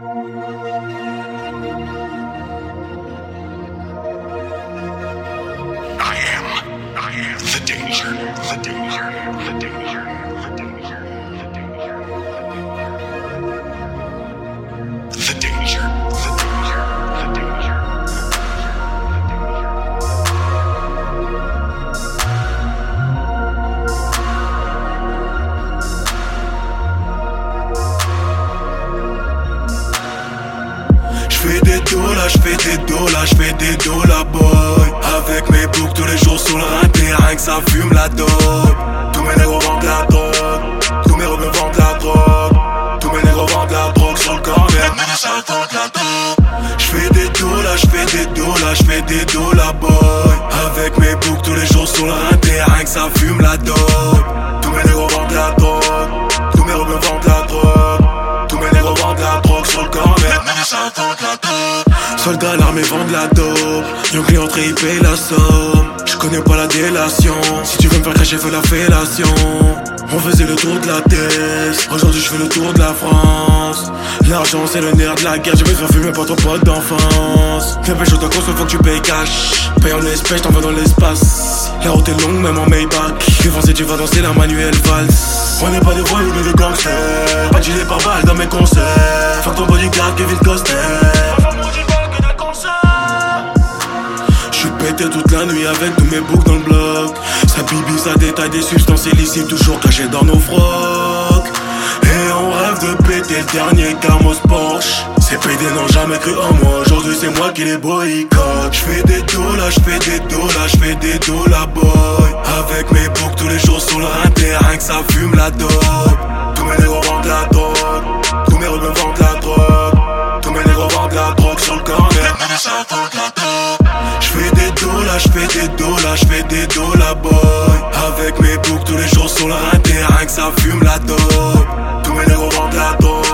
I am. I am the danger. The danger. The danger. J'fais des dollars, j'fais des dollars, j'fais des dollars boy. Avec mes boucles tous les jours sur le rinté, rien que ça fume la dope. Tous mes négros vendent la drogue, tous mes rebeux vendent la drogue. Tous mes négros vendent la drogue sur le corner, mais ça tente la dope. J'fais des dollars, j'fais des dollars, j'fais des dollars boy. Avec mes boucles tous les jours sur le rinté, rien que ça fume la dope Soldats l'armée vendent la dope. Yon client il paye la somme. Je connais pas la délation. Si tu veux me faire cracher fais la fellation. On faisait le tour de la tête Aujourd'hui je fais le tour de la France. L'argent c'est le nerf de la guerre. Vais te faire fumer pas ton pote d'enfance. Viens pêcher ta course faut que tu payes cash. Paye en espèces t'envoies dans l'espace. La route est longue même en Maybach. Défoncé tu vas danser la manuelle valse On n'est pas des voyous ni des gangsters. Pas de gilet par balle dans mes concerts. Fuck ton bodyguard Kevin Costner Toute la nuit avec tous mes boucs dans le bloc. Ça bibi, ça détaille des substances illicites Toujours cachées dans nos frocs. Et on rêve de péter le dernier Camos Porsche. Ces PD n'ont jamais cru en moi Aujourd'hui c'est moi qui les boycotte. J'fais des dollars, j'fais des dollars, j'fais des dollars boy. Avec mes boucs tous les jours sur le Rien que ça fume la dope. Tous mes négros vendent la drogue dollars, j'fais des dollars, j'fais des dollars boy Avec mes boucs tous les jours sur le rinté Rien que ça fume la dope Tous mes négros vendent la drogue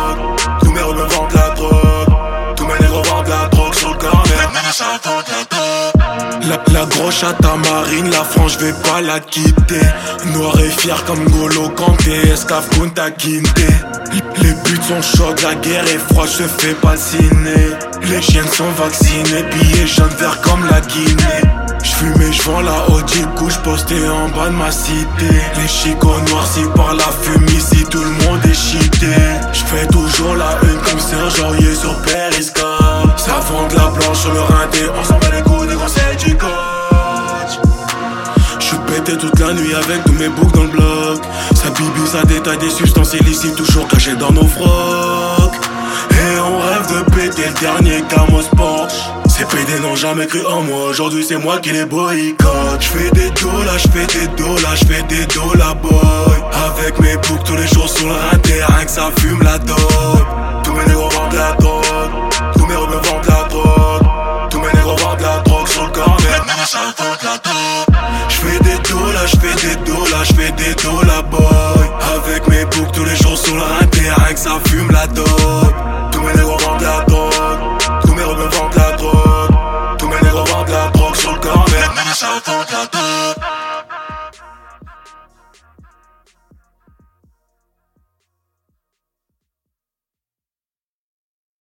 Tous mes rebeux vendent la drogue Tous mes négros vendent la drogue sur le corner Mais la dope la, la grosse à marine, la France, je vais pas la quitter. Noir et fier comme Golo Kanté, esclave Kunta Kinte. Les buts sont chauds, la guerre est froide, je fais pas ciné. Les chiennes sont vaccinées, billets jaunes verts comme la Guinée. Postée en bas de ma cité. Les chicots noircis par la fumée, ici tout le monde est cheaté. J'fais toujours la une comme Serge Aurier sur Periscope. Ça vend de la blanche sur le rinté, on s'en bat les couilles des conseils du coach. J'suis pété toute la nuit avec tous mes boucs dans le bloc. Ça bibi, ça détaille des substances illicites, toujours cachées dans nos frocs. Et on rêve de péter le dernier Camos Porsche. Ces PD n'ont jamais cru en moi, aujourd'hui c'est moi qui les boycotte. J'fais des dollars, j'fais des dollars, j'fais des dollars boy. Avec mes boucs tous les jours sur le rien que ça fume la dope. Tous mes négros vendent la drogue, tous mes rebeux vendent la drogue. Tous mes négros vendent la drogue sur le corner, mais ça tente la dope. J'fais des dollars, j'fais des dollars, j'fais des dollars boy. Avec mes boucs tous les jours sur le rien que ça fume la dope.